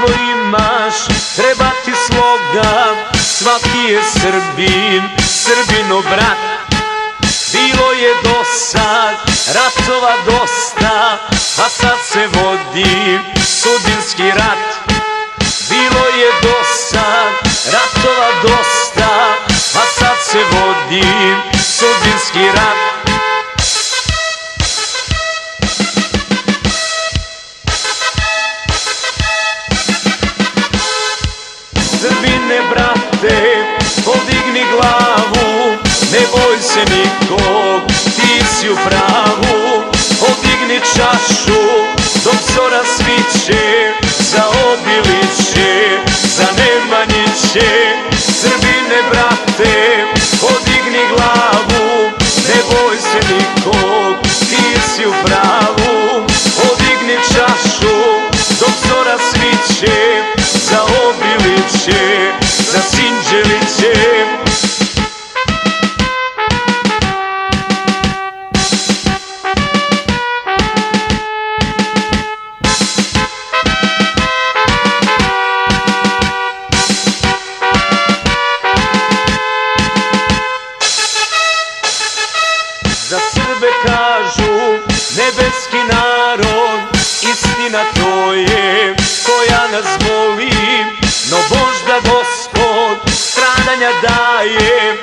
ako imaš treba ti sloga Svaki je Srbin, Srbino brat. Bilo je do sad, ratova dosta A sad se vodi sudinski rat. Bilo je do sad, ratova dosta A sad se vodi sudinski rat. Boj se nikog, ti si u pravu. Podigni čašu, dok zora sviće Za obiliće, za Nemanjiće. Srbine brate, podigni glavu Ne boj se nikog, ti si u pravu. Podigni čašu, dok zora sviće Za obiliće, za sinđeliće nebeski narod Istina to je koja nas boli No možda gospod stradanja daje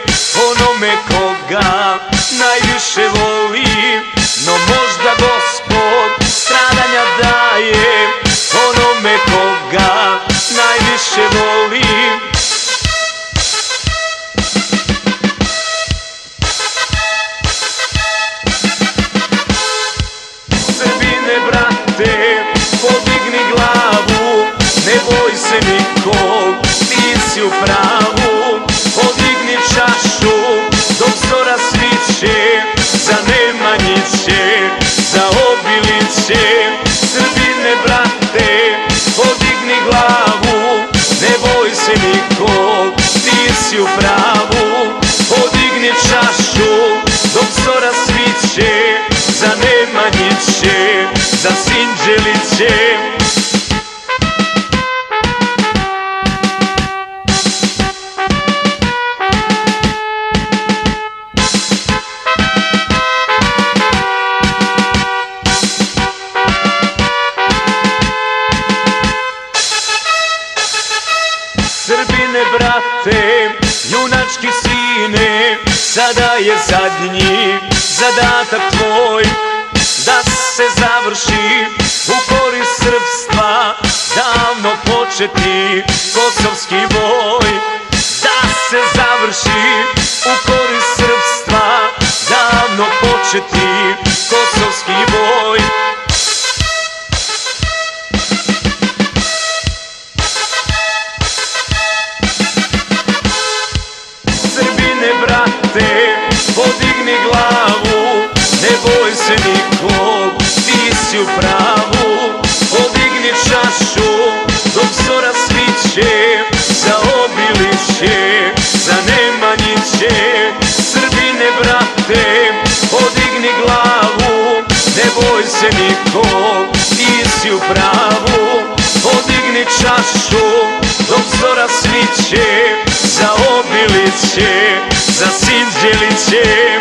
Onome koga najviše voli. No možda gospod stradanja daje Onome koga boj se nikog, ti si u pravu. Podigni čašu, dok zora sviće Za Nemanjiće, za Obiliće. Srbine brate, podigni glavu Ne boj se nikog, ti si u pravu brate, junački sine Sada je zadnji zadatak tvoj Da se završi u korist srpstva. Davno početi kosovski boj boj se nikog, ti si u pravu. Podigni čašu, dok zora sviće Za obiliće, za Nemanjiće. Srbine brate, podigni glavu Ne boj se nikog, ti si u pravu. Podigni čašu, dok zora sviće Za obiliće, za sinđeliće